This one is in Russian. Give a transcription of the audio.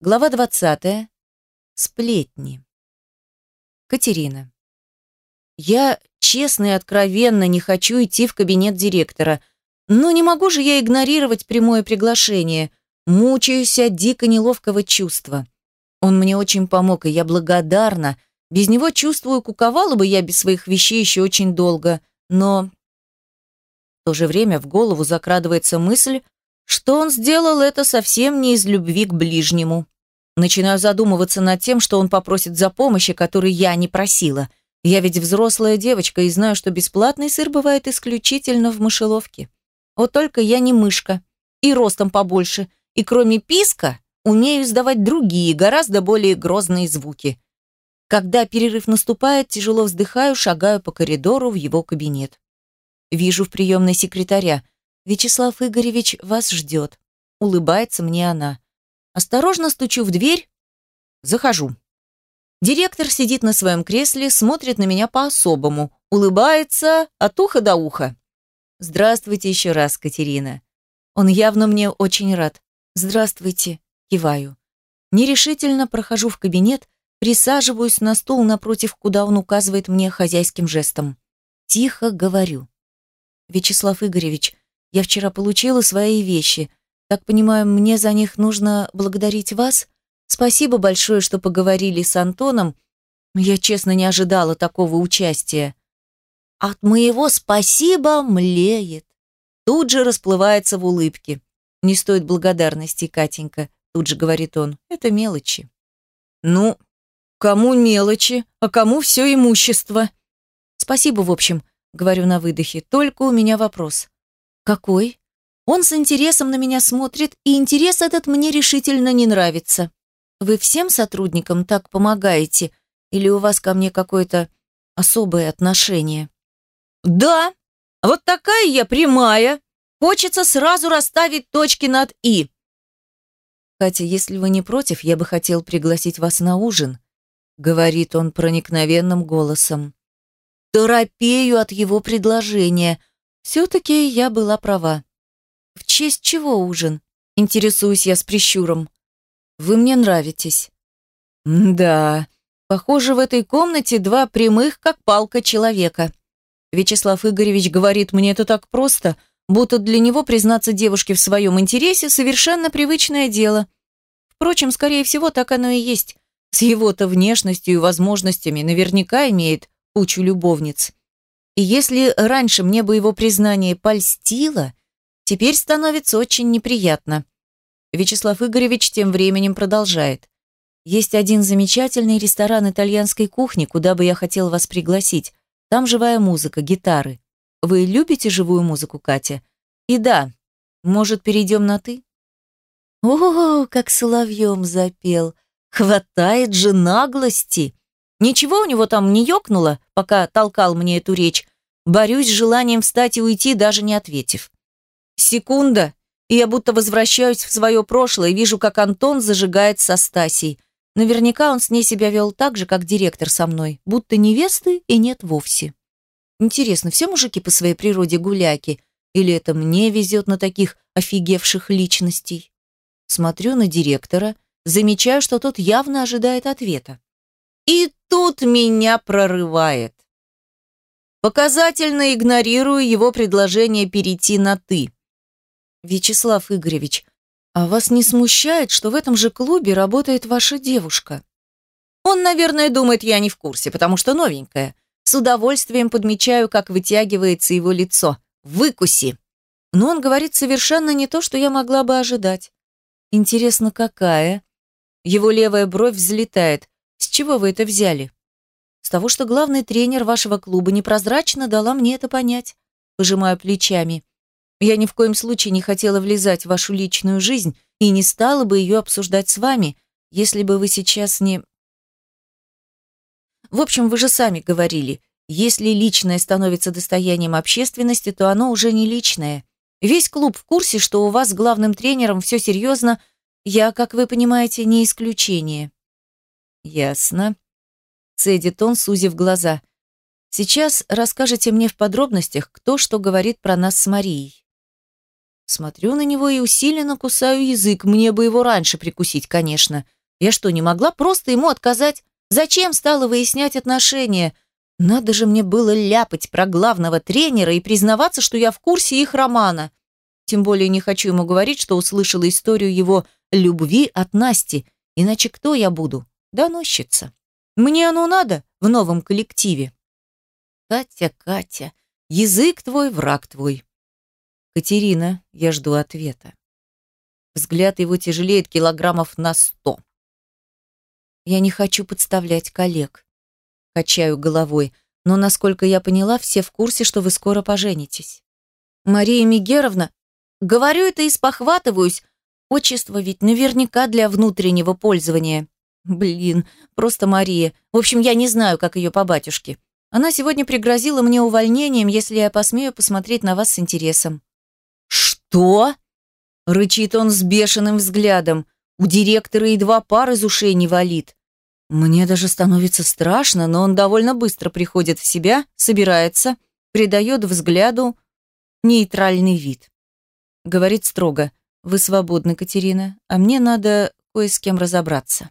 Глава 20. Сплетни. Катерина. Я честно и откровенно не хочу идти в кабинет директора, но не могу же я игнорировать прямое приглашение. Мучаюсь от дико неловкого чувства. Он мне очень помог, и я благодарна. Без него, чувствую, куковала бы я без своих вещей еще очень долго, но... В то же время в голову закрадывается мысль, что он сделал это совсем не из любви к ближнему. Начинаю задумываться над тем, что он попросит за помощи, которой я не просила. Я ведь взрослая девочка и знаю, что бесплатный сыр бывает исключительно в мышеловке. Вот только я не мышка. И ростом побольше. И кроме писка, умею издавать другие, гораздо более грозные звуки. Когда перерыв наступает, тяжело вздыхаю, шагаю по коридору в его кабинет. Вижу в приемной секретаря. «Вячеслав Игоревич вас ждет». Улыбается мне она. Осторожно стучу в дверь. Захожу. Директор сидит на своем кресле, смотрит на меня по-особому, улыбается от уха до уха. «Здравствуйте еще раз, Катерина». Он явно мне очень рад. «Здравствуйте», киваю. Нерешительно прохожу в кабинет, присаживаюсь на стул напротив, куда он указывает мне хозяйским жестом. Тихо говорю. «Вячеслав Игоревич, я вчера получила свои вещи. Так понимаю, мне за них нужно благодарить вас? Спасибо большое, что поговорили с Антоном. Я честно не ожидала такого участия. От моего спасибо млеет. Тут же расплывается в улыбке. Не стоит благодарности, Катенька, тут же говорит он. Это мелочи. Ну, кому мелочи, а кому все имущество? Спасибо, в общем, говорю на выдохе. Только у меня вопрос. Какой? Он с интересом на меня смотрит, и интерес этот мне решительно не нравится. Вы всем сотрудникам так помогаете? Или у вас ко мне какое-то особое отношение? Да, вот такая я прямая. Хочется сразу расставить точки над «и». Катя, если вы не против, я бы хотел пригласить вас на ужин, говорит он проникновенным голосом. Торопею от его предложения. Все-таки я была права. В честь чего ужин? Интересуюсь я с прищуром. Вы мне нравитесь. Да, похоже, в этой комнате два прямых, как палка человека. Вячеслав Игоревич говорит мне это так просто, будто для него признаться девушке в своем интересе совершенно привычное дело. Впрочем, скорее всего, так оно и есть. С его-то внешностью и возможностями наверняка имеет кучу любовниц. И если раньше мне бы его признание польстило, Теперь становится очень неприятно. Вячеслав Игоревич тем временем продолжает. Есть один замечательный ресторан итальянской кухни, куда бы я хотел вас пригласить. Там живая музыка, гитары. Вы любите живую музыку, Катя? И да, может, перейдем на «ты»? О, как соловьем запел. Хватает же наглости. Ничего у него там не ёкнуло, пока толкал мне эту речь. Борюсь с желанием встать и уйти, даже не ответив. Секунда, и я будто возвращаюсь в свое прошлое и вижу, как Антон зажигает со Стасей. Наверняка он с ней себя вел так же, как директор со мной, будто невесты и нет вовсе. Интересно, все мужики по своей природе гуляки? Или это мне везет на таких офигевших личностей? Смотрю на директора, замечаю, что тот явно ожидает ответа. И тут меня прорывает. Показательно игнорирую его предложение перейти на «ты». Вячеслав Игоревич, а вас не смущает, что в этом же клубе работает ваша девушка? Он, наверное, думает, я не в курсе, потому что новенькая. С удовольствием подмечаю, как вытягивается его лицо. Выкуси. Но он говорит совершенно не то, что я могла бы ожидать. Интересно, какая? Его левая бровь взлетает. С чего вы это взяли? С того, что главный тренер вашего клуба непрозрачно дала мне это понять. Пожимаю плечами. Я ни в коем случае не хотела влезать в вашу личную жизнь и не стала бы ее обсуждать с вами, если бы вы сейчас не... В общем, вы же сами говорили, если личное становится достоянием общественности, то оно уже не личное. Весь клуб в курсе, что у вас с главным тренером все серьезно. Я, как вы понимаете, не исключение. Ясно. Цедит он, сузив глаза. Сейчас расскажете мне в подробностях, кто что говорит про нас с Марией. Смотрю на него и усиленно кусаю язык. Мне бы его раньше прикусить, конечно. Я что, не могла просто ему отказать? Зачем стала выяснять отношения? Надо же мне было ляпать про главного тренера и признаваться, что я в курсе их романа. Тем более не хочу ему говорить, что услышала историю его любви от Насти. Иначе кто я буду? Доносчица. Мне оно надо в новом коллективе. Катя, Катя, язык твой, враг твой. Катерина, я жду ответа. Взгляд его тяжелеет килограммов на сто. Я не хочу подставлять коллег. Качаю головой, но, насколько я поняла, все в курсе, что вы скоро поженитесь. Мария Мигеровна, говорю это и спохватываюсь. Отчество ведь наверняка для внутреннего пользования. Блин, просто Мария. В общем, я не знаю, как ее по батюшке. Она сегодня пригрозила мне увольнением, если я посмею посмотреть на вас с интересом. «Что?» — рычит он с бешеным взглядом. У директора едва пар из ушей не валит. Мне даже становится страшно, но он довольно быстро приходит в себя, собирается, придает взгляду нейтральный вид. Говорит строго, «Вы свободны, Катерина, а мне надо кое с кем разобраться».